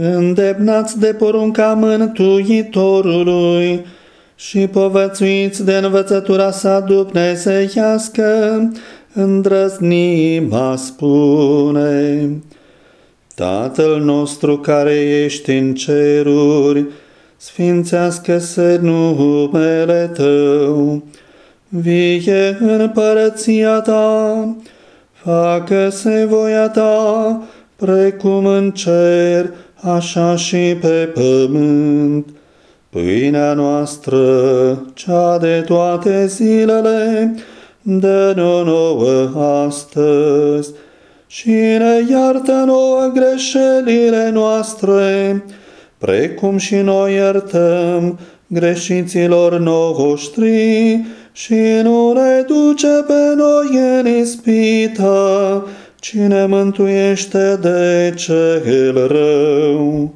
îndemnați de porunca Mântuitorului și povățuiți de învățătura sa dumnezeiască, îndrăznim a spune. Tatăl nostru care ești în ceruri, sfințească-se numele Tău, vie împărăția Ta, facă-se voia Ta, precum în cer, așa și pe pământ. Pâinea noastră, cea de toate zilele, dă-ne nouă astăzi și ne iartă nouă greșelile noastre, precum și noi iertăm greșiților noștri și nu ne duce pe noi în ispită, cine mântuiește de cel rău.